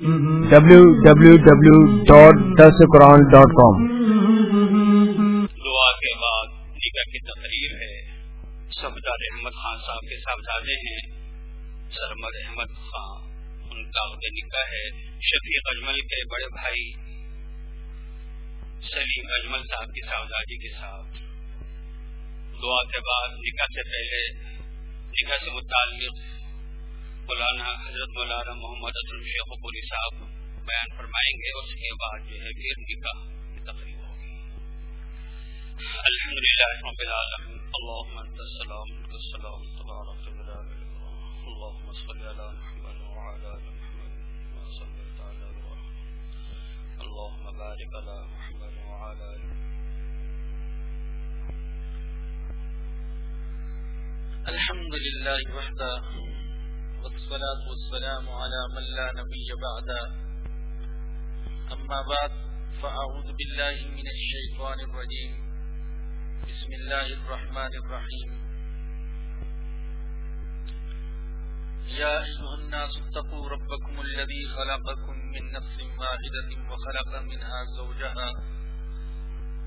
W W W dot this Quran dot com دعا کے بعد نکاح کی تقریر ہے سبدار احمد خان صاحب کے صاحبزادے ہیں سرمد احمد خان، ان کا نکاح ہے شفیق اجمل کے بڑے بھائی، سلیم اجمل صاحب کی صاحبزادی کے ساتھ۔ دعا کے بعد نکاح سے پہلے نکاح سے متعلق مولانا حضرت مولانا محمد اسلم شیخ پوری صاحب بیان فرمائیں گے اس کے بعد جو ہے پھر نکاح کی تقریب ہوگی۔ الحمد للہ رب العالمین۔ اللهم انت السلام السلام تبارك اللهم صل على محمد وعلى ال محمد على ابراهيم اللهم بارك على محمد وعلى ال الحمد لله وحده والصلاة والسلام على من لا نبي بعد أما بعد، فأعوذ بالله من الشيطان الرجيم. بسم الله الرحمن الرحيم. يا أيها الناس، اتقوا ربكم الذي خلقكم من نفس واحدة وخلق منها زوجها.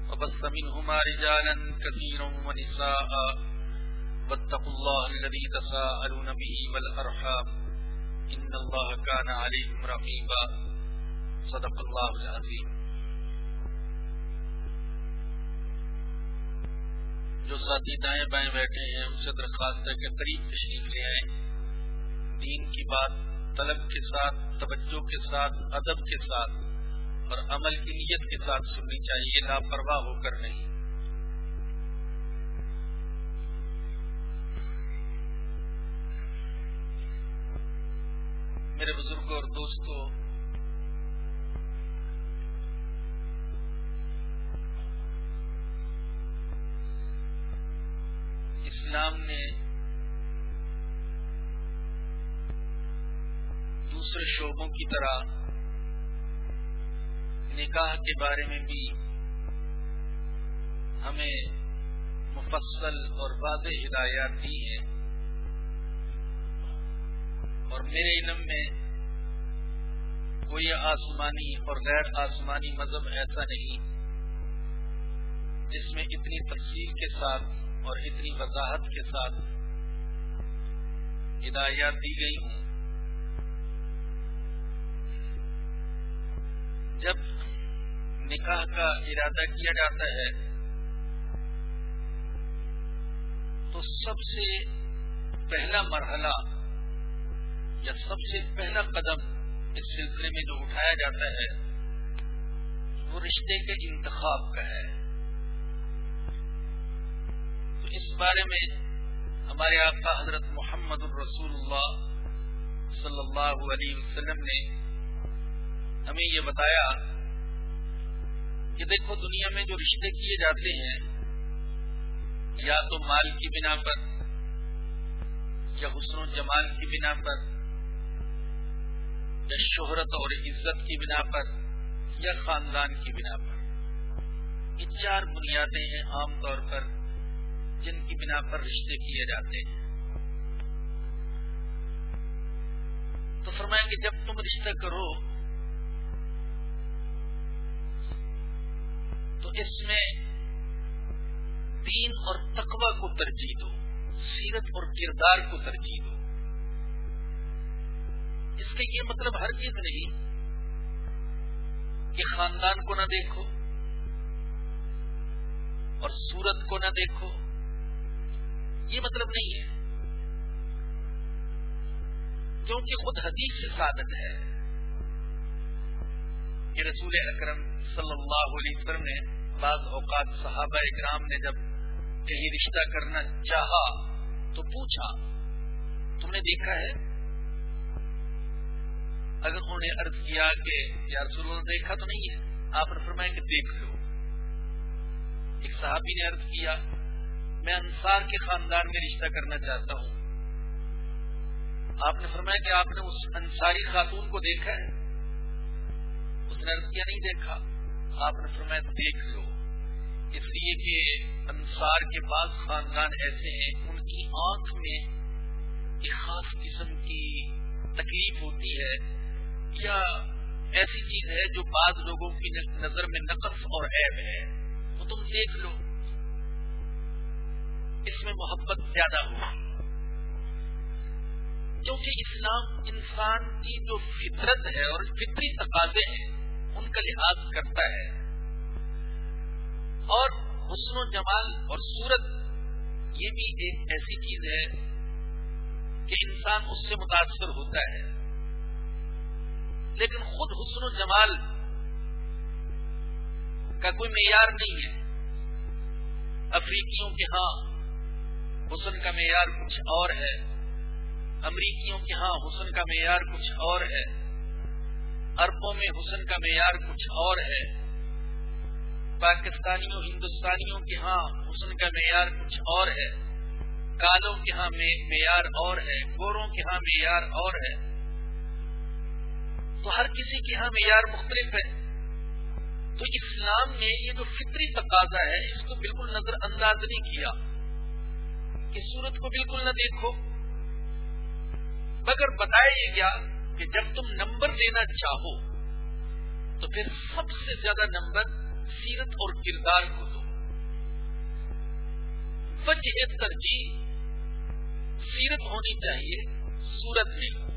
وبث منهما رجالا كثيرا ونساء. واتقوا الله الذي تساءلون به والأرحام. إن الله كان عليكم رقيبا. صدق الله العظيم. جو ساتھی دائیں بائیں بیٹھے ہیں، ان سے درخواست ہے کہ قریب تشریف لے آئیں۔ دین کی بات، طلب کے ساتھ، توجہ کے ساتھ، ادب کے ساتھ اور عمل کی نیت کے ساتھ سننی چاہیے، لاپرواہ ہو کر نہیں۔ میرے بزرگ اور دوستوں، اسلام نے دوسرے شعبوں کی طرح نکاح کے بارے میں بھی ہمیں مفصل اور واضح ہدایات دی ہیں۔ اور میرے علم میں کوئی آسمانی اور غیر آسمانی مذہب ایسا نہیں جس میں اتنی تفصیل کے ساتھ اور اتنی وضاحت کے ساتھ ہدایات دی گئی ہوں۔ جب نکاح کا ارادہ کیا جاتا ہے، تو سب سے پہلا مرحلہ یا سب سے پہلا قدم اس سلسلے میں جو اٹھایا جاتا ہے، وہ رشتے کے انتخاب کا ہے۔ تو اس بارے میں ہمارے آقا حضرت محمد الرسول اللہ صلی اللہ علیہ وسلم نے ہمیں یہ بتایا کہ دیکھو دنیا میں جو رشتے کیے جاتے ہیں، یا تو مال کی بنا پر یا حسن و جمال کی بنا پر یا شہرت اور عزت کی بنا پر یا خاندان کی بنا پر۔ یہ چار بنیادیں ہیں عام طور پر جن کی بنا پر رشتے کیے جاتے ہیں۔ تو فرمائیں کہ جب تم رشتہ کرو، تو اس میں دین اور تقوی کو ترجیح دو، سیرت اور کردار کو ترجیح دو۔ اس کا یہ مطلب ہر چیز نہیں کہ خاندان کو نہ دیکھو اور سورت کو نہ دیکھو یہ مطلب نہیں ہے کیونکہ خود حدیث سے ثابت ہے کہ رسول اکرم صلی اللہ علیہ وسلم نے بعض اوقات صحابہ اکرام نے جب کہیں رشتہ کرنا چاہا تو پوچھا، تم نے دیکھا ہے؟ اگر انہوں نے عرض کیا کہ یا رسول اللہ دیکھا تو نہیں ہے، آپ نے فرمایا کہ دیکھ لو۔ ایک صحابی نے عرض کیا، میں انصار کے خاندان میں رشتہ کرنا چاہتا ہوں۔ آپ نے فرمایا کہ آپ نے اس انصاری خاتون کو دیکھا ہے؟ اس نے عرض کیا، نہیں دیکھا۔ آپ نے فرمایا دیکھ لو۔ اس لیے کہ انصار کے بعض خاندان ایسے ہیں، ان کی آنکھ میں ایک خاص قسم کی تکلیف ہوتی ہے۔ یا ایسی چیز ہے جو بعض لوگوں کی نظر میں نقص اور عیب ہے؟ وہ تم دیکھ لو۔ اس میں محبت زیادہ ہو کیونکہ اسلام انسان کی جو فطرت ہے اور فطری تقاضے ہیں، ان کا لحاظ کرتا ہے۔ اور حسن و جمال اور صورت یہ بھی ایک ایسی چیز ہے کہ انسان اس سے متاثر ہوتا ہے۔ لیکن خود حسن و جمال کا کوئی معیار نہیں ہے۔ افریقیوں کے ہاں حسن کا معیار کچھ اور ہے۔ امریکیوں کے ہاں حسن کا معیار کچھ اور ہے۔ اربوں میں حسن کا معیار کچھ اور ہے۔ پاکستانیوں، ہندوستانیوں کے ہاں حسن کا معیار کچھ اور ہے۔ کالوں کے ہاں معیار اور ہے۔ گوروں کے ہاں معیار اور ہے۔ تو ہر کسی کے ہاں معیار مختلف ہے۔ تو اسلام نے یہ جو فطری تقاضا ہے، اس کو بالکل نظر انداز نہیں کیا کہ سورت کو بالکل نہ دیکھو۔ مگر بتایا یہ گیا کہ جب تم نمبر دینا چاہو، تو پھر سب سے زیادہ نمبر سیرت اور کردار کو دو۔ وجہ ترجیح، سیرت ہونی چاہیے سورت میں۔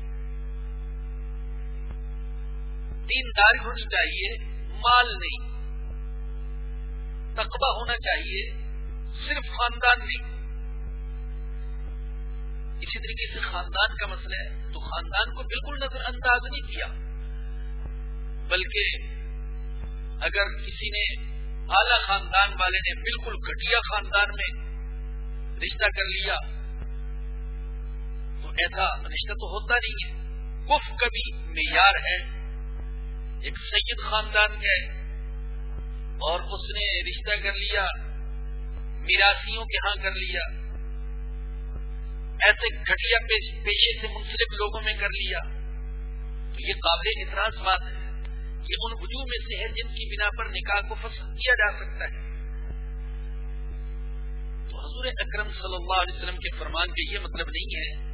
دینداری ہونی چاہیے، مال نہیں۔ تقبہ ہونا چاہیے، صرف خاندان نہیں۔ اسی طریقے سے خاندان کا مسئلہ ہے۔ تو خاندان کو بالکل نظر انداز نہیں کیا۔ بلکہ اگر کسی نے اعلی خاندان والے نے بالکل گٹیا خاندان میں رشتہ کر لیا، تو ایسا رشتہ تو ہوتا نہیں ہے۔ کف کبھی معیار ہے۔ ایک سید خاندان ہے اور اس نے رشتہ کر لیا میراسیوں کے ہاں کر لیا، ایسے گھٹیا پیشے سے منسلک لوگوں میں کر لیا۔ تو یہ قابل اعتراض بات ہے۔ یہ ان وجوہ میں سے ہے جن کی بنا پر نکاح کو فصل کیا جا سکتا ہے۔ تو حضور اکرم صلی اللہ علیہ وسلم کے فرمان کا یہ مطلب نہیں ہے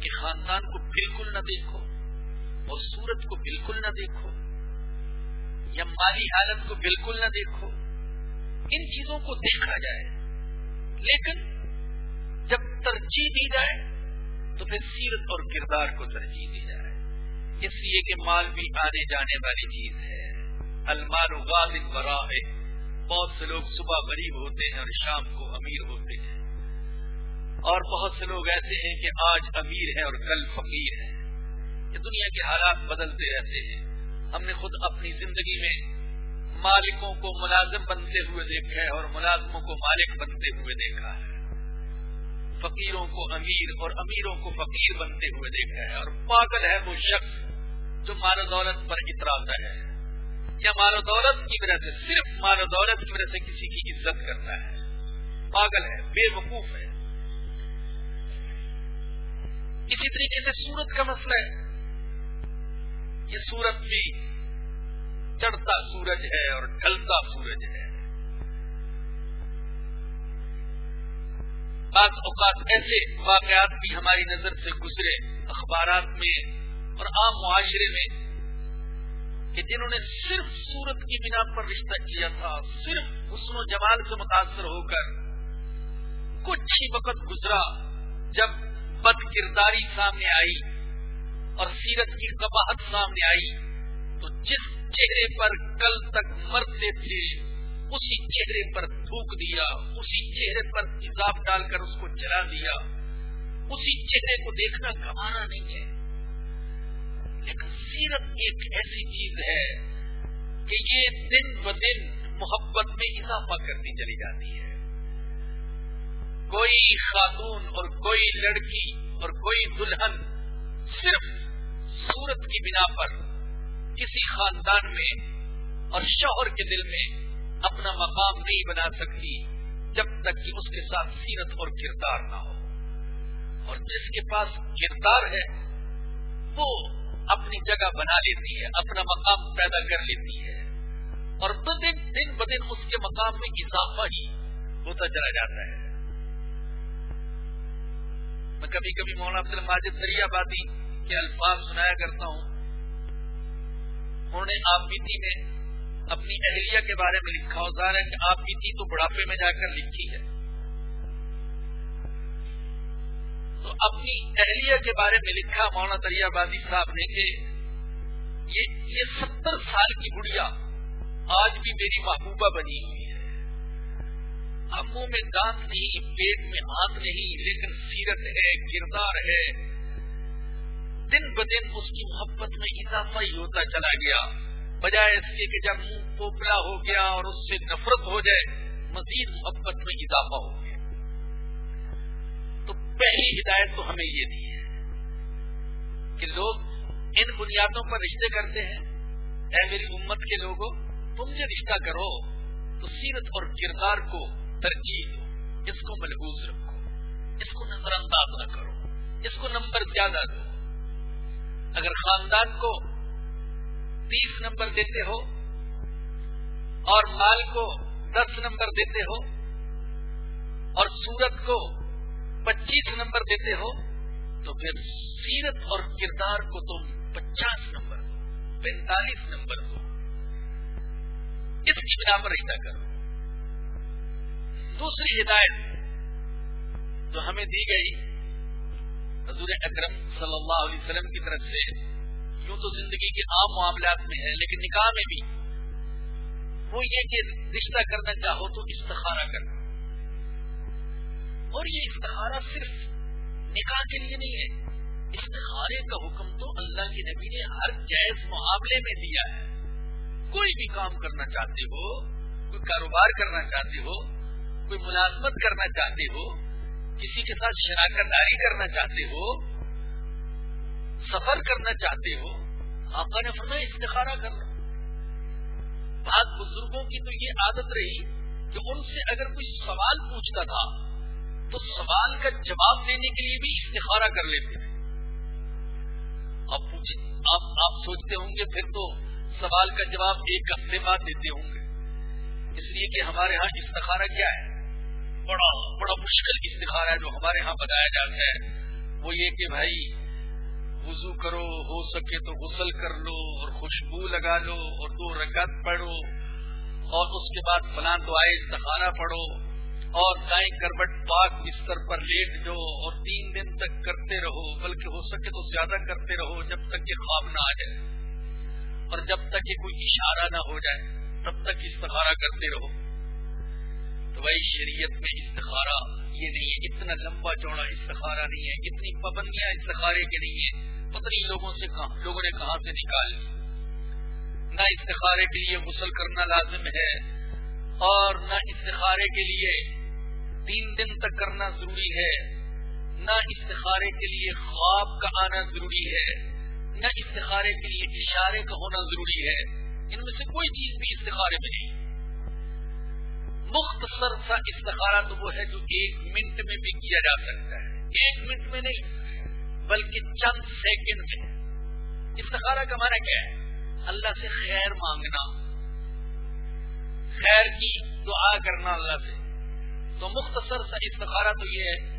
کہ خاندان کو بالکل نہ دیکھو۔ اور سورت کو بالکل نہ دیکھو، یا مالی حالت کو بالکل نہ دیکھو، ان چیزوں کو دیکھا جائے۔ لیکن جب ترجیح دی جائے، تو پھر سیرت اور کردار کو ترجیح دی جائے۔ اس لیے کہ مال بھی آنے جانے والی چیز ہے۔ المال غالب برا ہے بہت سے لوگ صبح غریب ہوتے ہیں اور شام کو امیر ہوتے ہیں۔ اور بہت سے لوگ ایسے ہیں کہ آج امیر ہیں اور کل فقیر ہیں۔ کہ دنیا کے حالات بدلتے رہتے ہیں۔ ہم نے خود اپنی زندگی میں مالکوں کو ملازم بنتے ہوئے دیکھا ہے اور ملازموں کو مالک بنتے ہوئے دیکھا ہے۔ فقیروں کو امیر اور امیروں کو فقیر بنتے ہوئے دیکھا ہے۔ اور پاگل ہے وہ شخص جو مال و دولت پر اتراتا ہے۔ یا مال و دولت کی وجہ سے صرف مال و دولت کی وجہ سے کسی کی عزت کرتا ہے؟ پاگل ہے، بے وقوف ہے۔ اسی طریقے سے سورت کا مسئلہ ہے۔ یہ سورج بھی چڑھتا سورج ہے اور ڈھلتا سورج ہے۔ بعض اوقات ایسے واقعات بھی ہماری نظر سے گزرے اخبارات میں اور عام معاشرے میں کہ جنہوں نے صرف سورت کی بنا پر رشتہ کیا تھا، صرف حسن و جمال سے متاثر ہو کر کچھ ہی وقت گزرا جب بد کرداری سامنے آئی۔ اور سیرت کی قباحت سامنے آئی تو جس چہرے پر کل تک مرتے تھے، اسی چہرے پر تھوک دیا، اسی چہرے پر تیزاب ڈال کر اس کو جلا دیا۔ اسی چہرے کو دیکھنا گھمانا نہیں ہے۔ لیکن سیرت ایک ایسی چیز ہے کہ یہ دن ب دن محبت میں اضافہ کرتی چلی جاتی ہے۔ کوئی خاتون اور کوئی لڑکی اور کوئی دلہن صرف صورت کی بنا پر کسی خاندان میں اور شوہر کے دل میں اپنا مقام نہیں بنا سکتی جب تک کہ اس کے ساتھ سیرت اور کردار نہ ہو۔ اور جس کے پاس کردار ہے، وہ اپنی جگہ بنا لیتی ہے، اپنا مقام پیدا کر لیتی ہے۔ اور دن دن بدن اس کے مقام میں اضافہ ہی ہوتا چلا جاتا ہے۔ میں کبھی کبھی مولانا عبد الماجد دریا بادی کے الفاظ سنایا کرتا ہوں۔ انہوں نے آپ بیتی میں اپنی اہلیہ کے بارے میں لکھا۔ ہو ظاہر ہے کہ آپ بیتی تو بڑھاپے میں جا کر لکھی ہے۔ تو اپنی اہلیہ کے بارے میں لکھا مولانا دریا بازی صاحب نے کہ یہ ستر سال کی گڑیا آج بھی میری محبوبہ بنی ہوئی ہے۔ منہ میں دانت نہیں، پیٹ میں ہاتھ نہیں، لیکن سیرت ہے، کردار ہے دن بدن اس کی محبت میں اضافہ ہی ہوتا چلا گیا۔ بجائے اس کے کہ جب منہ پوپلا ہو گیا اور اس سے نفرت ہو جائے، مزید محبت میں اضافہ ہو گیا۔ تو پہلی ہدایت تو ہمیں یہ دی ہے کہ لوگ ان بنیادوں پر رشتے کرتے ہیں۔ اے میری امت کے لوگوں، تم سے رشتہ کرو، تو سیرت اور کردار کو ترجیح دو، اس کو محبوظ رکھو، اس کو نظر انداز نہ کرو، اس کو نمبر زیادہ دو۔ اگر خاندان کو تیس نمبر دیتے ہو اور مال کو دس نمبر دیتے ہو اور سورت کو پچیس نمبر دیتے ہو، تو پھر سیرت اور کردار کو تم پچاس نمبر دو، پینتالیس نمبر دو۔ اس کی بنا پر رشتہ کرو۔ دوسری ہدایت جو ہمیں دی گئی حضور اکرم صلی اللہ علیہ وسلم کی طرف سے یوں تو زندگی کے عام معاملات میں ہے، لیکن نکاح میں بھی وہ یہ کہ رشتہ کرنا چاہو تو استخارہ کرنا۔ اور یہ استخارہ صرف نکاح کے لیے نہیں ہے، استخارے کا حکم تو اللہ کی نبی نے ہر جائز معاملے میں دیا ہے۔ کوئی بھی کام کرنا چاہتے ہو، کوئی کاروبار کرنا چاہتے ہو، کوئی ملازمت کرنا چاہتے ہو کسی کے ساتھ شراکت داری کرنا چاہتے ہو سفر کرنا چاہتے ہو آقا نے فرمایا استخارہ کر لو۔ بعض بزرگوں کی تو یہ عادت رہی کہ ان سے اگر کوئی سوال پوچھتا تھا تو سوال کا جواب دینے کے لیے بھی استخارہ کر لیتے تھے۔ آپ آپ, آپ سوچتے ہوں گے پھر تو سوال کا جواب ایک ہفتے بعد دیتے ہوں گے۔ اس لیے کہ ہمارے ہاں استخارہ کیا ہے؟ بڑا بڑا مشکل استخارہ ہے جو ہمارے ہاں بتایا جاتا ہے۔ وہ یہ کہ بھائی، وضو کرو، ہو سکے تو غسل کر لو اور خوشبو لگا لو اور دو رکعت پڑھو اور اس کے بعد فلاں دعائیں استخارہ پڑھو اور دائیں کروٹ پاک بستر پر لیٹ جاؤ اور تین دن تک کرتے رہو، بلکہ ہو سکے تو زیادہ کرتے رہو جب تک یہ خواب نہ آ جائے اور جب تک یہ کوئی اشارہ نہ ہو جائے، تب تک استخارہ کرتے رہو۔ تو شریعت میں استخارہ، یہ نہیں ہے اتنا لمبا چوڑا استخارہ نہیں ہے، اتنی پابندیاں استخارے کے نہیں ہے پتنی لوگوں سے لوگوں نے کہاں سے نکال نہ استخارے کے لیے غسل کرنا لازم ہے اور نہ استخارے کے لیے تین دن تک کرنا ضروری ہے۔ نہ استخارے کے لیے خواب کا آنا ضروری ہے۔ نہ استخارے کے لیے اشارے کا ہونا ضروری ہے۔ ان میں سے کوئی چیز بھی استخارے میں نہیں۔ مختصر سا استخارہ تو وہ ہے جو ایک منٹ میں بھی کیا جا سکتا ہے۔ ایک منٹ میں نہیں، بلکہ چند سیکنڈ میں۔ استخارہ کا معنی کیا ہے؟ اللہ سے خیر مانگنا۔ خیر کی دعا کرنا اللہ سے۔ تو مختصر سا استخارہ تو یہ ہے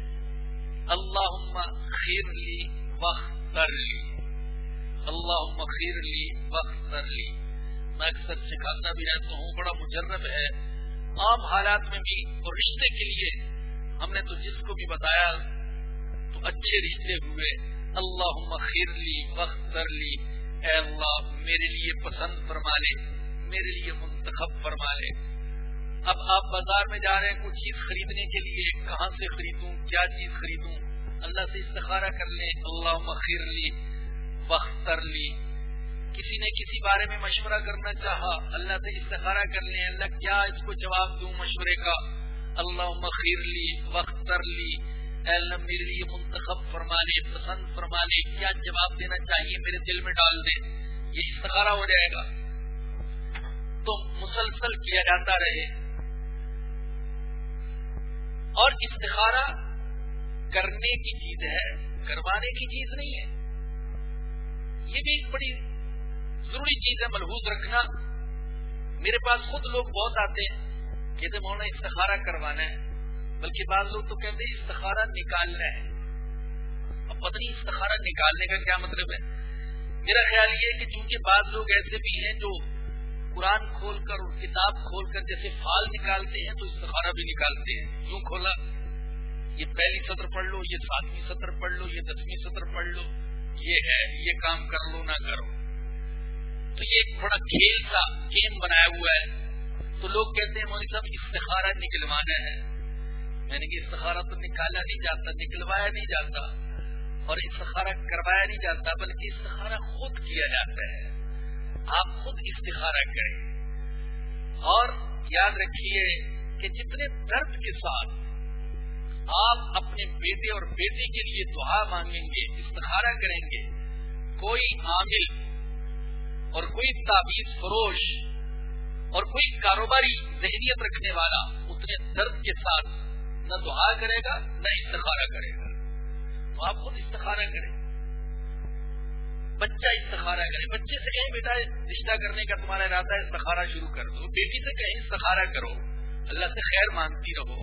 اللہ خیر لی، وقت لی۔ اللہ خیر لی، وقت لی۔ میں اکثر سکھاتا بھی رہتا ہوں، بڑا مجرب ہے۔ عام حالات میں بھی اور رشتے کے لیے ہم نے تو جس کو بھی بتایا تو اچھے رشتے ہوئے۔ اللہ خیر لی وقت لی۔ اے اللہ، میرے لیے پسند فرما لے، میرے لیے منتخب فرما لے۔ اب آپ بازار میں جا رہے ہیں کچھ چیز خریدنے کے لیے، کہاں سے خریدوں، کیا چیز خریدوں؟ اللہ سے استخارہ کر لیں۔ اللہ خیر لی وقت لی۔ کسی نے کسی بارے میں مشورہ کرنا چاہا۔ اللہ سے استخارہ کر لیں۔ اللہ، کیا اس کو جواب دوں مشورے کا؟ اللہ خیر لی وقت لی۔ اللہ، میرے لیے منتخب فرما لے، پسند فرما لے۔ کیا جواب دینا چاہیے؟ میرے دل میں ڈال دے۔ یہ استخارہ ہو جائے گا۔ تو مسلسل کیا جاتا رہے۔ اور استخارہ کرنے کی چیز ہے، کروانے کی چیز نہیں ہے۔ یہ بھی ایک بڑی ضروری چیز ہے، ملحوظ رکھنا۔ میرے پاس خود لوگ بہت آتے ہیں، کہتے مولانا، استخارہ کروانا ہے۔ بلکہ بعض لوگ تو کہتے ہیں، استخارہ نکالنا ہے۔ اب پتہ نہیں، استخارہ نکالنے کا کیا مطلب ہے۔ میرا خیال یہ ہے کہ چونکہ بعض لوگ ایسے بھی ہیں جو قرآن کھول کر اور کتاب کھول کر جیسے فال نکالتے ہیں، تو استخارہ بھی نکالتے ہیں۔ یوں کھولا؟ یہ پہلی سطر پڑھ لو، یہ ساتویں سطر پڑھ لو، یہ دسویں سطر پڑھ لو۔ یہ ہے، یہ کام کر لو، نہ کرو۔ تو یہ ایک بڑا کھیل کا گیم بنایا ہوا ہے۔ تو لوگ کہتے ہیں، مودی صاحب، استخارہ نکلوانا ہے۔ میں نے کہ استخارہ تو نکالا نہیں جاتا، نکلوایا نہیں جاتا۔ اور استخارہ کروایا نہیں جاتا، بلکہ استخارہ خود کیا جاتا ہے۔ آپ خود استخارہ کریں۔ اور یاد رکھیے کہ جتنے درد کے ساتھ آپ اپنے بیٹے اور بیٹے کے لیے دعا مانگیں گے، استخارہ کریں گے، کوئی عامل اور کوئی تعبیر فروش اور کوئی کاروباری ذہنیت رکھنے والا اتنے درد کے ساتھ نہ دعا کرے گا، نہ استخارہ کرے گا۔ تو آپ خود استخارہ کریں۔ بچہ استخارہ کرے۔ بچے سے کہیں بیٹا، رشتہ کرنے کا تمہارا ارادہ ہے، استخارہ شروع کر دو۔ بیٹی سے کہیں استخارہ کرو۔ اللہ سے خیر مانگتی رہو۔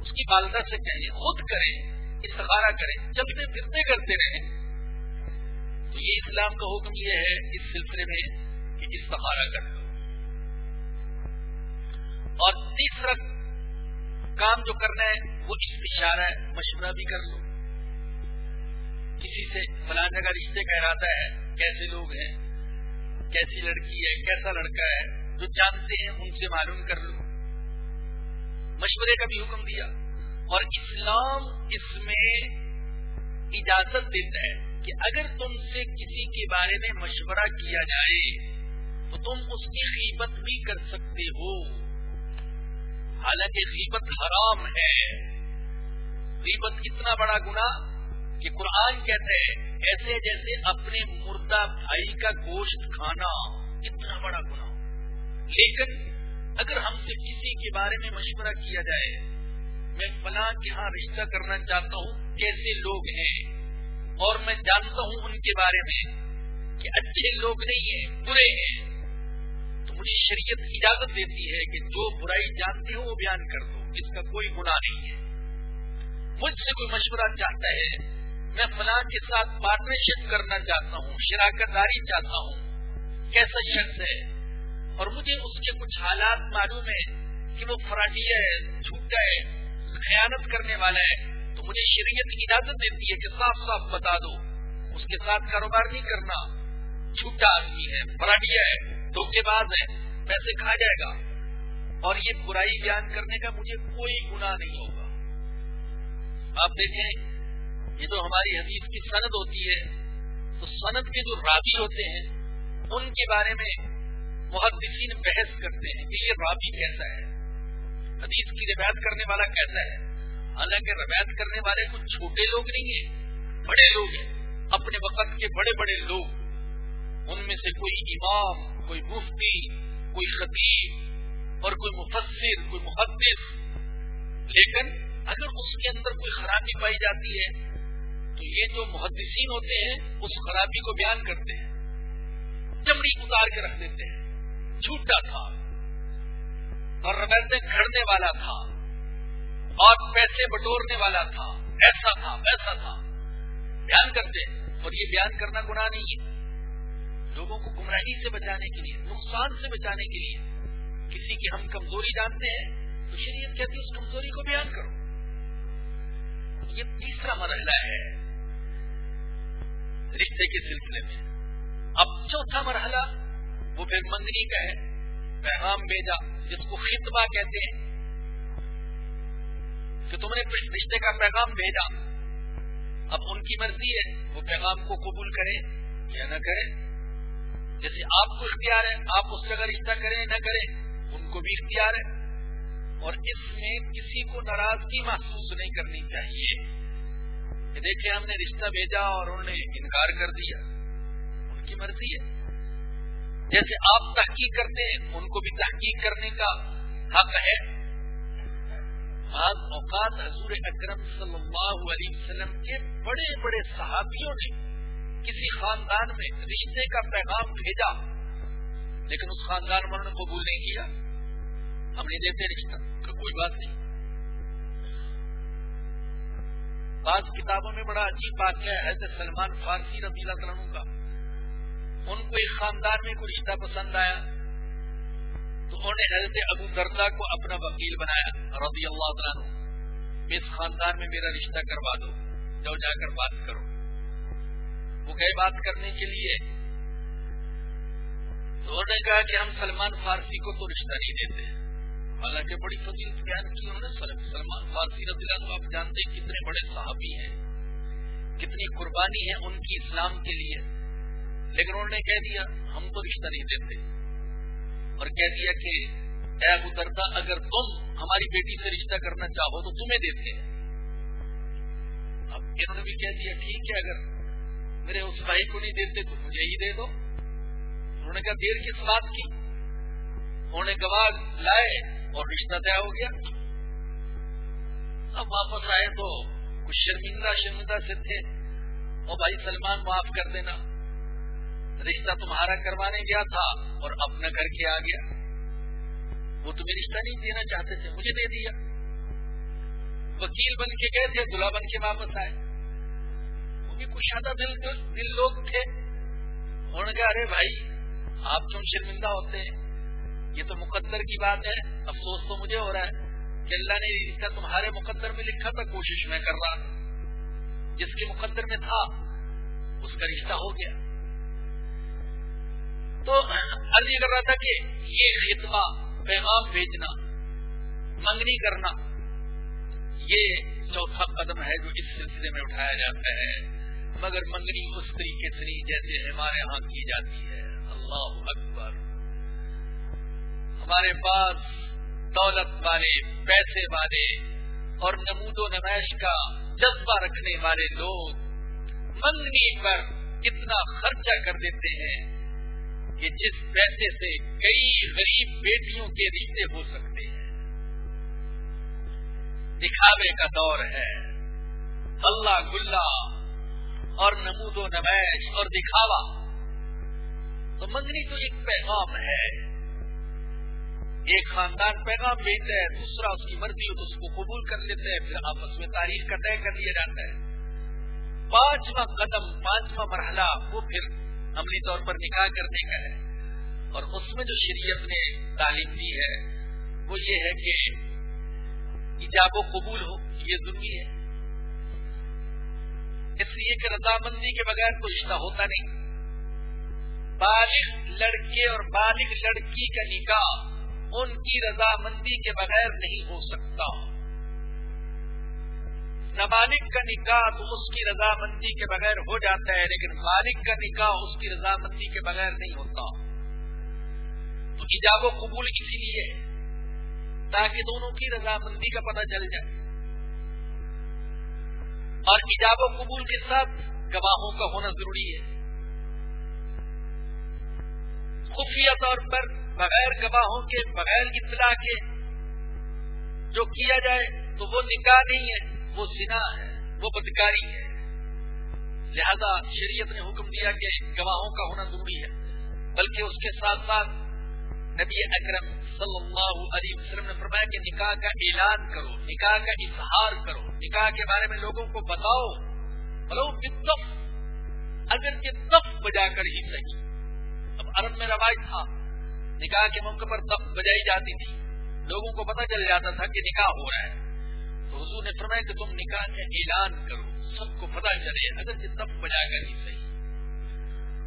اس کی والدہ سے کہیں خود کریں، استخارہ کریں۔ چلتے پھرتے کرتے رہیں تو یہ اسلام کا حکم یہ ہے اس سلسلے میں کہ استخارہ کر لو اور تیسرا کام جو کرنا ہے، وہ استشارہ ہے مشورہ بھی کر لو۔ کسی سے فلاں جگہ رشتے کا ارادہ ہے، کیسے لوگ ہیں، کیسی لڑکی ہے، کیسا لڑکا ہے، جو جانتے ہیں، ان سے معلوم کر لو۔ مشورے کا بھی حکم دیا۔ اور اسلام اس میں اجازت دیتا ہے۔ کہ اگر تم سے کسی کے بارے میں مشورہ کیا جائے، تو تم اس کی قیمت بھی کر سکتے ہو۔ حالانکہ قیمت حرام ہے۔ قیمت کتنا بڑا گنا کہ قرآن کہتے ہیں ایسے جیسے اپنے مردہ بھائی کا گوشت کھانا اتنا بڑا گنا لیکن اگر ہم سے کسی کے بارے میں مشورہ کیا جائے، میں فلاں کے ہاں رشتہ کرنا چاہتا ہوں، کیسے لوگ ہیں؟ اور میں جانتا ہوں ان کے بارے میں کہ اچھے لوگ نہیں ہیں، برے ہیں۔ تو مجھے شریعت اجازت دیتی ہے کہ جو برائی جانتے ہو وہ بیان کر دو، اس کا کوئی گناہ نہیں ہے۔ مجھ سے کوئی مشورہ چاہتا ہے، میں فلاں کے ساتھ پارٹنرشپ کرنا چاہتا ہوں شراکت داری چاہتا ہوں۔ کیسا شخص ہے؟ اور مجھے اس کے کچھ حالات معلوم ہے کہ وہ فراڈی ہے، جھوٹا ہے، خیانت کرنے والا ہے۔ تو مجھے شریعت کی اجازت دیتی ہے کہ صاف صاف بتا دو۔ اس کے ساتھ کاروبار نہیں کرنا۔ جھوٹا آدمی ہے فراڈیا ہے، دھوکے باز ہے، پیسے کھا جائے گا۔ اور یہ برائی بیان کرنے کا مجھے کوئی گناہ نہیں ہوگا۔ آپ دیکھیں، یہ تو ہماری حدیث کی سند ہوتی ہے، تو سند کے جو رابی ہوتے ہیں، ان کے بارے میں محدثین بحث کرتے ہیں کہ یہ رابی کیسا ہے؟ حدیث کی روایت کرنے والا کیسا ہے؟ حالانکہ روایت کرنے والے کچھ چھوٹے لوگ نہیں ہیں، بڑے لوگ ہیں۔ اپنے وقت کے بڑے بڑے لوگ۔ ان میں سے کوئی امام، کوئی مفتی، کوئی خطیب اور کوئی مفسر، کوئی محدث۔ لیکن اگر اس کے اندر کوئی خرابی پائی جاتی ہے، تو یہ جو محدثین ہوتے ہیں، اس خرابی کو بیان کرتے ہیں۔ چمڑی اتار کے رکھ دیتے ہیں۔ جھوٹا تھا۔ اور روایتیں کھڑنے والا تھا۔ اور پیسے بٹورنے والا تھا۔ ایسا تھا، ویسا تھا۔ بیان کرتے اور یہ بیان کرنا گناہ نہیں ہے۔ لوگوں کو گمراہی سے بچانے کے لیے، نقصان سے بچانے کے لیے۔ کسی کی ہم کمزوری جانتے ہیں، تو شریعت کہتی ہے، اس کمزوری کو بیان کرو۔ یہ تیسرا مرحلہ ہے۔ رشتے کے سلسلے میں۔ اب چوتھا مرحلہ، وہ پھر منگنی کا ہے۔ پیغام بھیجا، جس کو خطبہ کہتے ہیں۔ کہ تم نے رشتے کا پیغام بھیجا۔ اب ان کی مرضی ہے، وہ پیغام کو قبول کرے یا نہ کرے جیسے آپ کو اختیار ہے، آپ اس جگہ رشتہ کریں، نہ کریں، ان کو بھی اختیار ہے۔ اور اس میں کسی کو ناراضگی محسوس نہیں کرنی چاہیے۔ کہ دیکھیں، ہم نے رشتہ بھیجا اور انہوں نے انکار کر دیا۔ ان کی مرضی ہے۔ جیسے آپ تحقیق کرتے ہیں، ان کو بھی تحقیق کرنے کا حق ہے۔ بعض اوقات حضور اکرم صلی اللہ علیہ وسلم کے بڑے بڑے صحابیوں نے کسی خاندان میں رشتے کا پیغام بھیجا، لیکن اس خاندان میں نے قبول نہیں کیا۔ ہم نہیں دیتے رشتہ کوئی بات نہیں۔ بعض کتابوں میں بڑا عجیب بات ہے، حضرت سلمان فارسی رضی اللہ عنہ کا۔ ان کو ایک خاندان میں کوئی رشتہ پسند آیا۔ تو انہوں نے حضرت ابو دردا کو اپنا وکیل بنایا، رضی اللہ عنہ۔ اس خاندان میں میرا رشتہ کروا دو، جاؤ جا کر بات کرو۔ وہ گئے بات کرنے کے لیے۔ تو انہوں نے کہا کہ ہم سلمان فارسی کو تو رشتہ نہیں دیتے۔ حالانکہ بڑی فضیلت بیان کی انہوں نے سلمان فارسی رضی اللہ آپ جانتے ہیں کتنے بڑے صحابی ہیں۔ کتنی قربانی ہے ان کی اسلام کے لیے۔ لیکن انہوں نے کہہ دیا، ہم تو رشتہ نہیں دیتے۔ اور کہہ دیا کہ، اے ابو دردا اگر تم ہماری بیٹی سے رشتہ کرنا چاہو تو تمہیں دیتے ہیں. اب انہوں نے بھی کہہ دیا، ٹھیک ہے، اگر میرے اس بھائی کو نہیں دیتے تو مجھے ہی دے دو. انہوں نے کہا، دیر کس بات کی؟ انہوں نے گواہ لائے اور رشتہ طے ہو گیا. اب واپس آئے تو کچھ شرمندہ شرمندہ سے تھے اور بھائی، سلمان، معاف کر دینا۔ رشتہ تمہارا کروانے گیا تھا اور اپنا گھر کے آ گیا وہ تمہیں رشتہ نہیں دینا چاہتے تھے، مجھے دے دیا۔ وکیل بن کے گئے تھے، دلہا بن کے واپس آئے۔ وہ بھی کچھ آدھا دل دل لوگ تھے۔ انہوں نے کہا ارے بھائی، آپ کیوں شرمندہ ہوتے ہیں۔ یہ تو مقدر کی بات ہے، افسوس تو مجھے ہو رہا ہے کہ اللہ نے رشتہ تمہارے مقدر میں لکھا تھا، کوشش میں کر رہا جس کے مقدر میں تھا، اس کا رشتہ ہو گیا۔ تو عرض یہ کر رہا تھا کہ یہ خطبہ پیغام بھیجنا، منگنی کرنا، یہ چوتھا قدم ہے جو اس سلسلے میں اٹھایا جاتا ہے۔ مگر منگنی اس طریقے سے نہیں، جیسے ہمارے ہاں کی جاتی ہے۔ اللہ اکبر۔ ہمارے پاس دولت والے، پیسے والے اور نمود و نمائش کا جذبہ رکھنے والے لوگ منگنی پر کتنا خرچہ کر دیتے ہیں۔ کہ جس پیسے سے کئی غریب بیٹیوں کے رشتے ہو سکتے ہیں۔ دکھاوے کا دور ہے۔ اللہ گلا اور نمود و نمائش اور دکھاوا۔ تو منگنی تو ایک پیغام ہے۔ ایک خاندان پیغام بھیجتا ہے، دوسرا اس کی مرضی ہو تو اس کو قبول کر لیتے ہیں پھر آپس میں تاریخ کا طے کر لیا جاتا ہے۔ پانچواں قدم، پانچواں مرحلہ، وہ پھر عملی طور پر نکاح کرنے کا ہے۔ اور اس میں جو شریعت نے تعلیم دی ہے، وہ یہ ہے کہ ایجاب و قبول ہو، یہ ضروری ہے۔ اس لیے کہ رضامندی کے بغیر کوئی رشتہ ہوتا نہیں۔ بالغ لڑکے اور بالغ لڑکی کا نکاح ان کی رضامندی کے بغیر نہیں ہو سکتا۔ نابالغ کا نکاح تو اس کی رضامندی کے بغیر ہو جاتا ہے، لیکن بالغ کا نکاح اس کی رضامندی کے بغیر نہیں ہوتا۔ تو ایجاب و قبول اسی لیے تاکہ دونوں کی رضامندی کا پتہ چل جائے۔ اور ایجاب و قبول کے ساتھ گواہوں کا ہونا ضروری ہے۔ خفیہ طور پر بغیر گواہوں کے، بغیر اطلاع کے جو کیا جائے تو وہ نکاح نہیں ہے۔ وہ سنا ہے، وہ بدکاری ہے۔ لہذا شریعت نے حکم دیا کہ گواہوں کا ہونا ضروری ہے۔ بلکہ اس کے ساتھ ساتھ نبی اکرم صلی اللہ علیہ وسلم نے فرمایا کہ نکاح کا اعلان کرو، نکاح کا اظہار کرو۔ نکاح کے بارے میں لوگوں کو بتاؤ۔ بلو تف، اگر کے تف بجا کر ہی صحیح۔ اب عرب میں رواج تھا، نکاح کے موقع پر تف بجائی جاتی تھی۔ لوگوں کو پتہ چل جاتا تھا کہ نکاح ہو رہا ہے۔ تو حضور نے فرمایا کہ تم نکاح کا اعلان کرو، سب کو پتا چلے اگر یہ تب بجا کر ہی جی صحیح۔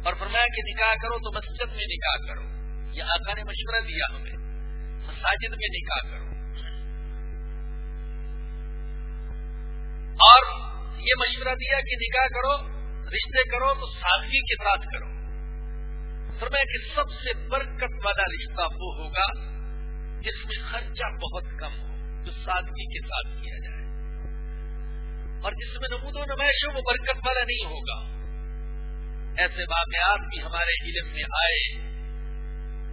اور فرمایا کہ نکاح کرو تو مسجد میں نکاح کرو یہ آقا نے مشورہ دیا ہمیں، مساجد میں نکاح کرو۔ اور یہ مشورہ دیا کہ نکاح کرو، رشتے کرو تو سادگی کے ساتھ کرو۔ فرمایا کہ سب سے برکت والا رشتہ وہ ہوگا جس میں خرچہ بہت کم ہو۔ جو سادگی کے ساتھ کیا جائے۔ اور جس میں نمود و نمائش ہو وہ برکت والا نہیں ہوگا۔ ایسے واقعات بھی ہمارے علم میں آئے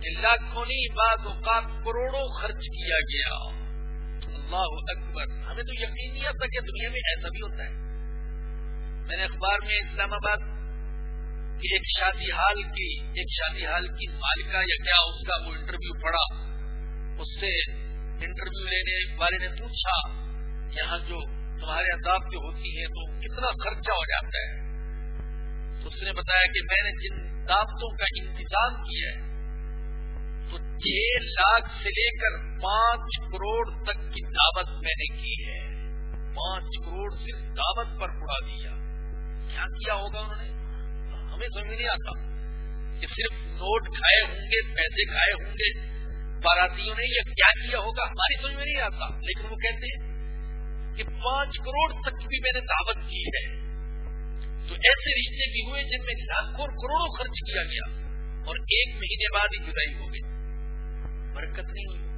کہ لاکھوں بعض اوقات کروڑوں خرچ کیا گیا۔ اللہ اکبر۔ ہمیں تو یقین نہیں آتا کہ دنیا میں ایسا بھی ہوتا ہے۔ میں نے اخبار میں اسلام آباد کی ایک شادی حال کی، ایک شادی حال کی مالکہ یا کیا اس کا وہ انٹرویو پڑا اس سے انٹرویو لینے والے نے پوچھا، یہاں جو تمہارے عذاب جو ہوتی ہیں تو کتنا خرچہ ہو جاتا ہے؟ تو اس نے بتایا کہ میں نے جن دعوتوں کا انتظام کیا ہے، تو چھ لاکھ سے لے کر پانچ کروڑ تک کی دعوت میں نے کی ہے۔ پانچ کروڑ صرف دعوت پر اڑا دیا۔ کیا کیا ہوگا انہوں نے؟ ہمیں سمجھ نہیں آتا کہ صرف نوٹ کھائے ہوں گے، پیسے کھائے ہوں گے باراتیوں نے یہ کیا کیا ہوگا؟ ہماری سمجھ میں نہیں آتا۔ لیکن وہ کہتے ہیں کہ پانچ کروڑ تک بھی میں نے دعوت کی ہے۔ تو ایسے رشتے بھی ہوئے جن میں لاکھوں کروڑوں خرچ کیا گیا اور ایک مہینے بعد ہی جدائی ہو گئی۔ برکت نہیں ہوئی۔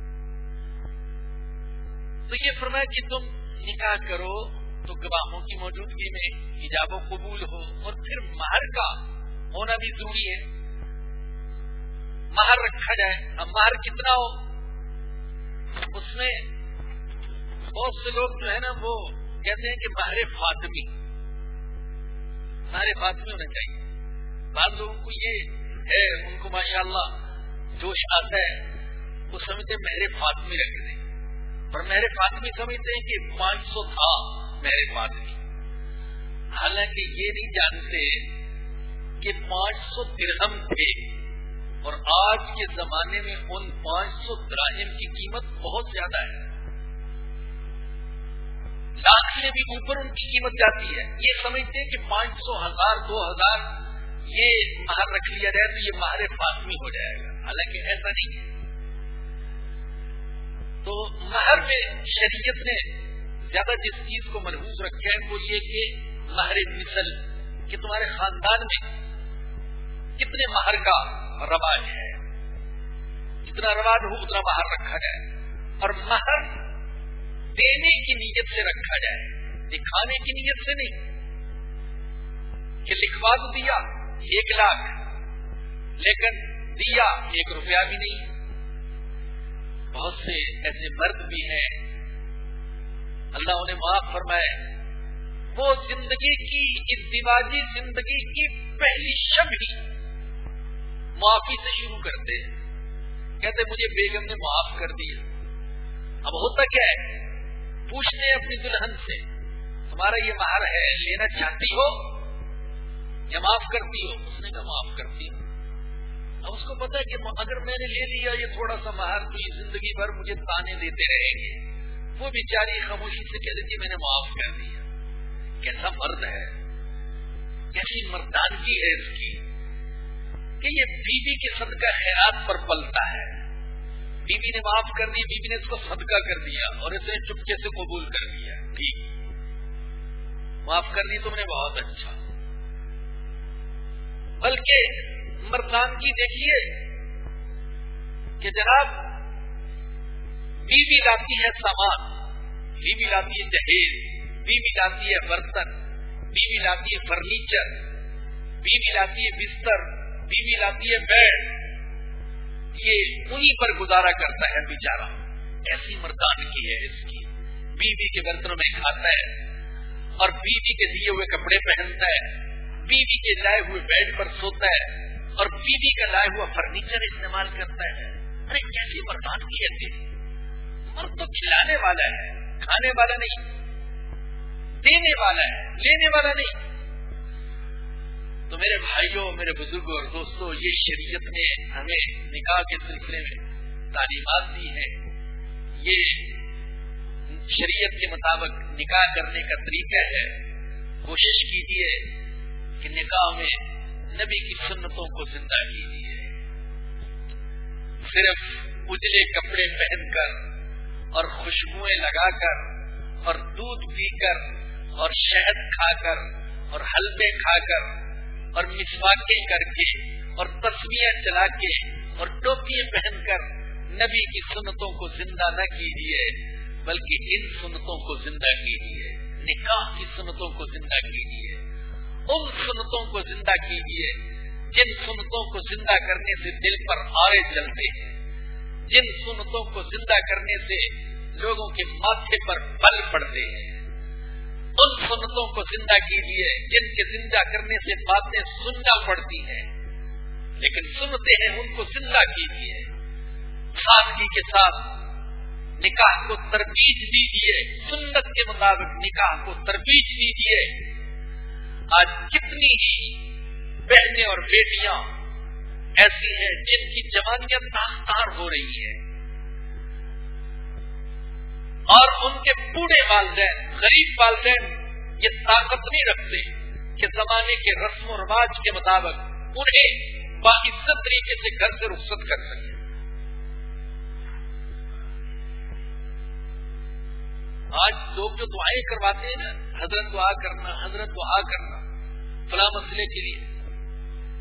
تو یہ فرمایا کہ تم نکاح کرو تو گواہوں کی موجودگی میں حجاب و قبول ہو اور پھر مہر کا ہونا بھی ضروری ہے۔ مہر رکھا جائے۔ اب مہر کتنا ہو؟ اس میں بہت سے لوگ جو ہے نا وہ کہتے ہیں کہ مہر فاطمی۔ مہر فاطمی ہونا چاہیے۔ بعض لوگوں کو یہ ہے، ان کو ماشاء اللہ جوش آتا ہے۔ وہ سمجھتے مہر فاطمی رکھ دیں۔ اور مہر فاطمی سمجھتے ہیں کہ پانچ سو تھا مہر فاطمی۔ حالانکہ یہ نہیں جانتے کہ پانچ سو درہم تھے۔ اور آج کے زمانے میں ان پانچ سو دراہم کی قیمت بہت زیادہ ہے۔ لاکھ سے بھی اوپر ان کی قیمت جاتی ہے۔ یہ سمجھتے ہیں کہ پانچ سو ہزار، دو ہزار، یہ مہر رکھ لیا جائے تو یہ مہر فاطمی ہو جائے گا۔ حالانکہ ایسا نہیں ہے۔ تو مہر میں شریعت نے زیادہ جس چیز کو محبوظ رکھا ہے وہ یہ کہ مہر مثل، کہ تمہارے خاندان میں کتنے مہر کا رواج ہے۔ جتنا رواج ہو، اتنا مہر رکھا جائے۔ اور مہر دینے کی نیت سے رکھا جائے۔ دکھانے کی نیت سے نہیں۔ کہ لکھوا تو دیا، ایک لاکھ، لیکن دیا، ایک روپیہ بھی نہیں۔ بہت سے ایسے مرد بھی ہیں۔ اللہ انہیں معاف فرمائے۔ وہ زندگی کی ازدواجی زندگی کی پہلی شب ہی معافی سے شروع کرتے کہتے مجھے بیگم نے معاف کر دیا اب ہوتا کیا ہے؟ پوچھتے ہیں اپنی دلہن سے تمہارا یہ مہر ہے، لینا چاہتی ہو یا معاف کرتی ہو؟ اس نے کہا، معاف کرتی ہو اب اس کو پتا ہے کہ اگر میں نے لے لیا یہ تھوڑا سا مہار تو یہ زندگی بھر مجھے تانے دیتے رہیں گے۔ وہ بیچاری خاموشی سے کہہ دیتی میں نے معاف کر دیا۔ کیسا مرد ہے، کیسی مردانگی ہے اس کی۔ کہ یہ بیوی کے صدقہ خیرات پر پلتا ہے۔ بیوی نے معاف کر دی، بیوی نے اس کو صدقہ کر دیا اور اسے چپکے سے قبول کر دیا ٹھیک۔ معاف کر دی تم نے، بہت اچھا۔ بلکہ مردانگی دیکھیے کہ جناب، بیوی لاتی ہے سامان، بیوی لاتی ہے جہیز، بیوی لاتی ہے برتن، بیوی لاتی ہے فرنیچر، بیوی لاتی ہے بستر۔ بیوی لاتی ہے بیڈ یہ انہی پر گزارا کرتا ہے بیچارہ۔ ایسی مردانگی ہے اس کی۔ بیوی کے برتنوں میں کھاتا ہے اور بیوی کے دیے ہوئے کپڑے پہنتا ہے۔ بیوی کے لائے ہوئے بیڈ پر سوتا ہے اور بیوی کا لائے ہوا فرنیچر استعمال کرتا ہے۔ ارے، کیسی برباد کی ہے اور تو کھلانے والا ہے، کھانے والا نہیں، دینے والا ہے، لینے والا نہیں۔ تو میرے بھائیوں، میرے بزرگوں اور دوستوں، یہ شریعت نے ہمیں نکاح کے سلسلے میں تعلیمات دی ہیں۔ یہ شریعت کے مطابق نکاح کرنے کا طریقہ ہے۔ کوشش کیجیے کہ نکاح میں نبی کی سنتوں کو زندہ کیجیے صرف اجلے کپڑے پہن کر اور خوشبوئیں لگا کر اور دودھ پی کر اور شہد کھا کر اور حلبے کھا کر اور مسواکیں کر کے اور تصویریں چلا کے اور ٹوپیاں پہن کر نبی کی سنتوں کو زندہ نہ کیجیے بلکہ ان سنتوں کو زندہ کیجیے نکاح کی سنتوں کو زندہ کیجیے ان سنتوں کو زندہ کیجیے جن سنتوں کو زندہ کرنے سے دل پر آرے چلتے ہیں، جن سنتوں کو زندہ کرنے سے لوگوں کے ماتھے پر بل پڑتے ہیں۔ ان سنتوں کو زندہ کیجیے جن کے زندہ کرنے سے باتیں سننا پڑتی ہیں۔ لیکن سنتے ہیں، ان کو زندہ کیجیے سادگی کے ساتھ نکاح کو تربیج دیجیے سنت کے مطابق نکاح کو تربیج دیجیے آج کتنی ہی بہنیں اور بیٹیاں ایسی ہیں جن کی جوانیت تاختار ہو رہی ہے اور ان کے بوڑھے والدین، غریب والدین یہ طاقت نہیں رکھتے کہ زمانے کے رسم و رواج کے مطابق انہیں باعزت طریقے سے گھر سے رخصت کر سکے آج لوگ جو دعائیں کرواتے ہیں نا، حضرت دعا کرنا، حضرت دعا کرنا، فلاں مسئلے کے لیے،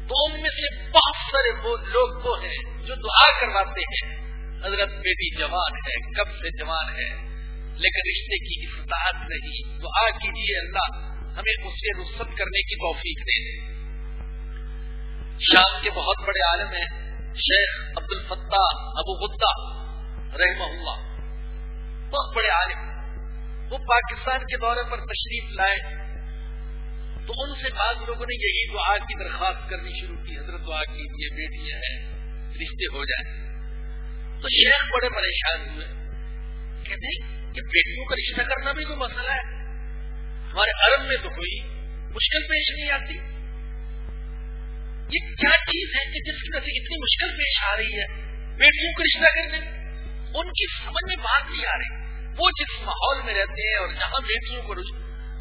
تو ان میں سے بہت سارے لوگ وہ ہیں جو دعا کرواتے ہیں۔ حضرت بیٹی جوان ہے، کب سے جوان ہے لیکن رشتے کی افتاد نہیں۔ دعا کیجیے اللہ، ہمیں اس سے رخصت کرنے کی توفیق دے۔ دے شام کے بہت بڑے عالم ہیں، شیخ عبد الفتاح ابو غدہ رحمہ اللہ۔ بہت بڑے عالم۔ وہ پاکستان کے دورے پر تشریف لائے۔ تو ان سے بعض لوگوں نے یہی دعا کی درخواست کرنی شروع کی، حضرت دعا کیجیے بیٹیاں ہیں، رشتے ہو جائیں۔ تو شیخ بڑے پریشان ہوئے۔ کہتے کہ بیٹیوں کا رشتہ کرنا بھی کوئی مسئلہ ہے؟ ہمارے عرب میں تو کوئی مشکل پیش نہیں آتی۔ یہ کیا چیز ہے کہ جس کی وجہ سے اتنی مشکل پیش آ رہی ہے بیٹیوں کا رشتہ کرنے؟ ان کی سمجھ میں بات نہیں آ رہی۔ وہ جس ماحول میں رہتے ہیں اور جہاں بیٹیوں کو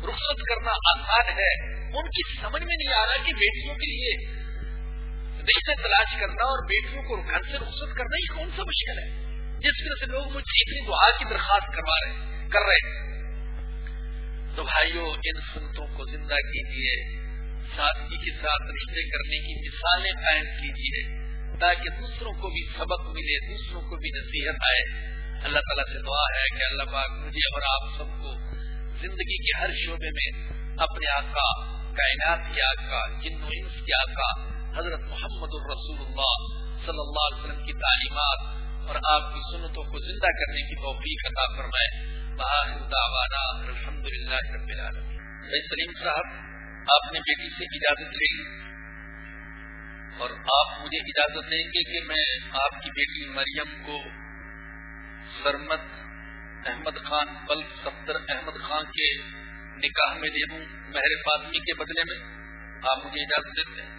رخصت کرنا آسان ہے، ان کی سمجھ میں نہیں آ رہا کہ بیٹیوں کے لیے رشتے تلاش کرنا اور بیٹیوں کو گھر سے رخصت کرنا، یہ کون سا مشکل ہے؟ جس طرح سے لوگ مجھے اتنی دعا کی درخواست کروا رہے کر رہے تو بھائیوں ان سنتوں کو زندہ کیجیے سادگی کے ساتھ رشتے کرنے کی مثالیں قائم کیجیے تاکہ دوسروں کو بھی سبق ملے، دوسروں کو بھی نصیحت آئے۔ اللہ تعالیٰ سے دعا ہے کہ اللہ پاک مجھے اور آپ سب کو زندگی کے ہر شعبے میں اپنے آقا، کائنات کے آقا، جن و انس کے آقا، حضرت محمد الرسول اللہ صلی اللہ علیہ وسلم کی تعلیمات اور آپ کی سنتوں کو زندہ کرنے کی توفیق عطا فرمائے۔ الحمد للہ سلیم صاحب، آپ نے بیٹی سے اجازت لے لی اور آپ مجھے اجازت دیں گے کہ میں آپ کی بیٹی مریم کو سرمد احمد خان بل صفدر احمد خان کے نکاح میں دے دوں۔ مہر فاطمی کے بدلے میں آپ مجھے اجازت دیتے ہیں۔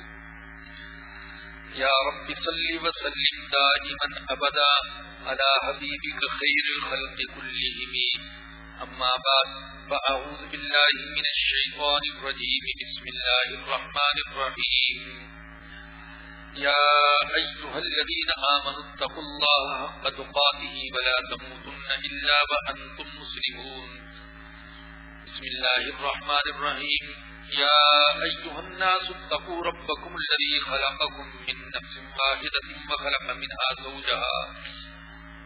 يا رب صل وسلم دائما أبدا على حبيبك خير الخلق كلهم. أما بعد، فأعوذ بالله من الشيطان الرجيم. بسم الله الرحمن الرحيم. يا أيها الذين آمنوا اتقوا الله حق تقاته ولا تموتن إلا وأنتم مسلمون. بسم الله الرحمن الرحيم. يا أيها الناس اتقوا ربكم الذي خلقكم من نفس واحدة وخلق منها زوجها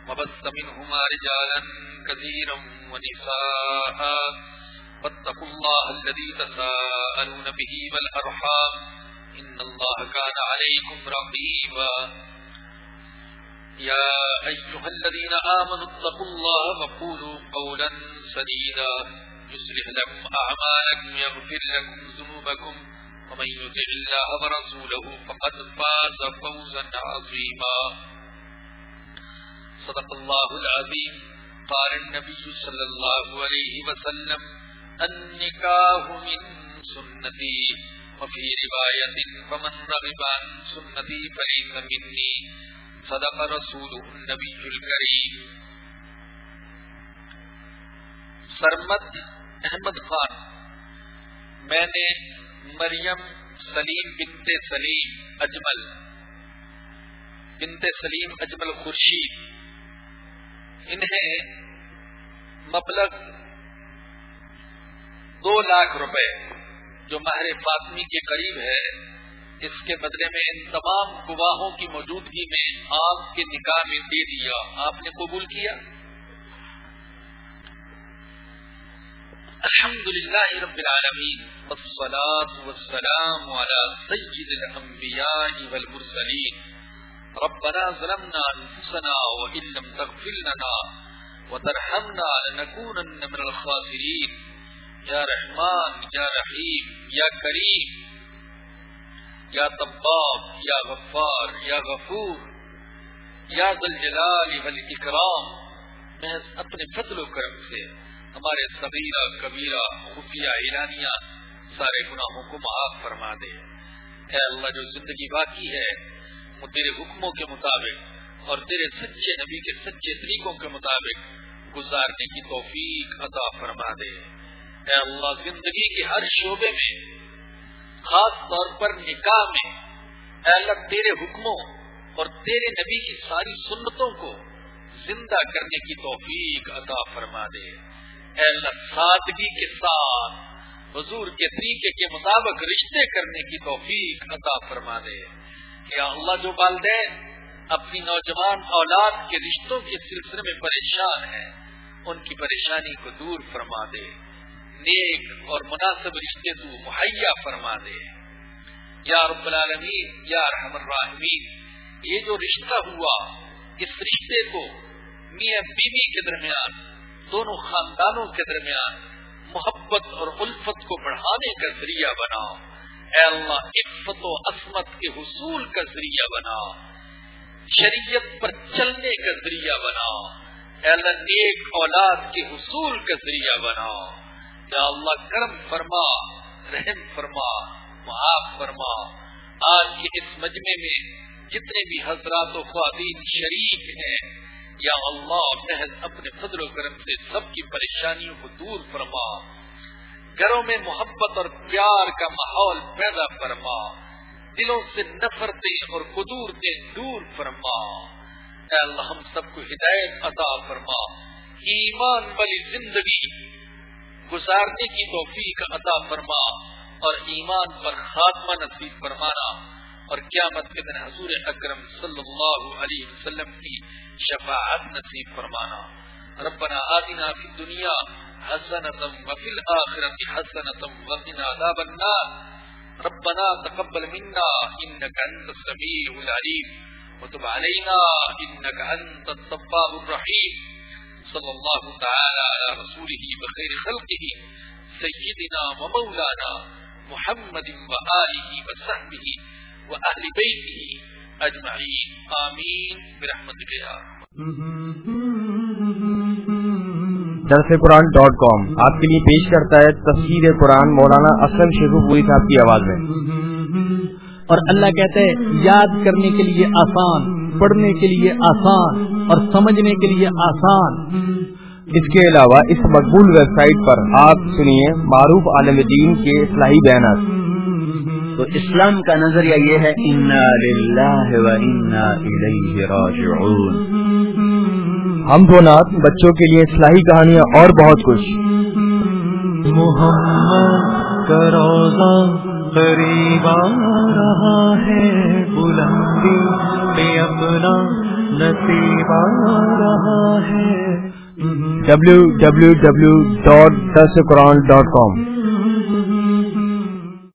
وبث منهما رجالا كثيرا ونساء. واتقوا الله الذي تساءلون به والأرحام. إن الله كان عليكم رقيبا. يا أيها الذين آمنوا اتقوا الله وقولوا قولا سديدا. يسلح لكم أعمالكم، يغفر لكم ذنوبكم، ومن يتع الله ورسوله فقد فاز فوزا عظيما. صدق الله العظيم. قال النبي صلى الله عليه وسلم النكاه من سنتي، وفي رواية، فمن رغب عن سنتي فليس مني. صدق رسوله النبي الكريم. سرمد احمد خان۔ میں نے مریم سلیم بنت سلیم اجمل، بنت سلیم اجمل خورشید۔ انہیں مبلغ دو لاکھ روپے جو مہر فاطمی کے قریب ہے، اس کے بدلے میں ان تمام گواہوں کی موجودگی میں آپ کے نکاح میں دے دیا۔ آپ نے قبول کیا؟ الحمد لله رب العالمين، والصلاة والسلام على سيد الأنبياء والمرسلين. ربنا ظلمنا أنفسنا وإن لم تغفر لنا وترحمنا لنكونن من الخاسرين. يا رحمن، يا رحيم، يا كريم، يا طباب يا غفار، يا غفور، يا ذا الجلال والإكرام. محض اپنے فضل و کرم سے ہمارے صغیرہ کبیرہ، خفیہ اعلانیہ سارے گناہوں کو معاف فرما دے۔ اے اللہ، جو زندگی باقی ہے، وہ تیرے حکموں کے مطابق اور تیرے سچے نبی کے سچے طریقوں کے مطابق گزارنے کی توفیق عطا فرما دے۔ اے اللہ، زندگی کے ہر شعبے میں، خاص طور پر نکاح میں، اے اللہ، تیرے حکموں اور تیرے نبی کی ساری سنتوں کو زندہ کرنے کی توفیق عطا فرما دے۔ اللہ سادگی کے ساتھ حضور کے طریقے کے مطابق رشتے کرنے کی توفیق عطا فرما دے۔ یا اللہ جو والدین اپنی نوجوان اولاد کے رشتوں کے سلسلے میں پریشان ہیں، ان کی پریشانی کو دور فرما دے۔ نیک اور مناسب رشتے تو مہیا فرما دے۔ یا رب العالمین، یا رحم الراحمین، یہ جو رشتہ ہوا، اس رشتے کو میاں بیوی کے درمیان دونوں خاندانوں کے درمیان محبت اور الفت کو بڑھانے کا ذریعہ بنا اے اللہ، عفت و عصمت کے حصول کا ذریعہ بنا شریعت پر چلنے کا ذریعہ بنا اے اللہ، نیک اولاد کے حصول کا ذریعہ بنا یا اللہ، کرم فرما، رحم فرما، معاف فرما۔ آج کے اس مجمع میں جتنے بھی حضرات و خواتین شریک ہیں یا اللہ محض اپنے فضل و کرم سے سب کی پریشانیوں کو دور فرما، گھروں میں محبت اور پیار کا ماحول پیدا فرما، دلوں سے نفرتیں اور قدورتیں دور فرما۔ اے اللہ، ہم سب کو ہدایت عطا فرما۔ ایمان والی زندگی گزارنے کی توفیق عطا فرما اور ایمان پر خاتمہ نصیب فرمانا۔ اور قیامت کے دن حضور اکرم صلی اللہ علیہ وسلم کی شفاعت نصیب فرمانا۔ ربنا آتنا في الدنيا حسنة وفي الآخرة حسنة وقنا عذاب النار۔ ربنا تقبل منا إنك أنت السميع العليم وتب علينا إنك أنت التواب الرحيم صلى الله تعالى على رسوله بخير خلقه سيدنا ومولانا محمد وآله وصحبه وأهل بيته اجمعین. آمین. برحمتک یا درس قرآن ڈاٹ کام آپ کے لیے پیش کرتا ہے تفسیر قرآن مولانا اسلم شیخو پوری صاحب کی آواز میں. اور اللہ کہتے ہیں یاد کرنے کے لیے آسان پڑھنے کے لیے آسان اور سمجھنے کے لیے آسان. اس کے علاوہ اس مقبول ویب سائٹ پر آپ سنیے معروف عالم دین کے اصلاحی بیانات. تو اسلام کا نظریہ یہ ہے انا للہ و انا الیہ راجعون. ہم دو نات بچوں کے لیے اصلاحی کہانیاں اور بہت کچھ۔ محمد کا روزہ قریب آ رہا ہے بلندی پہ اپنا نصیب آ رہا ہے۔ ڈبلو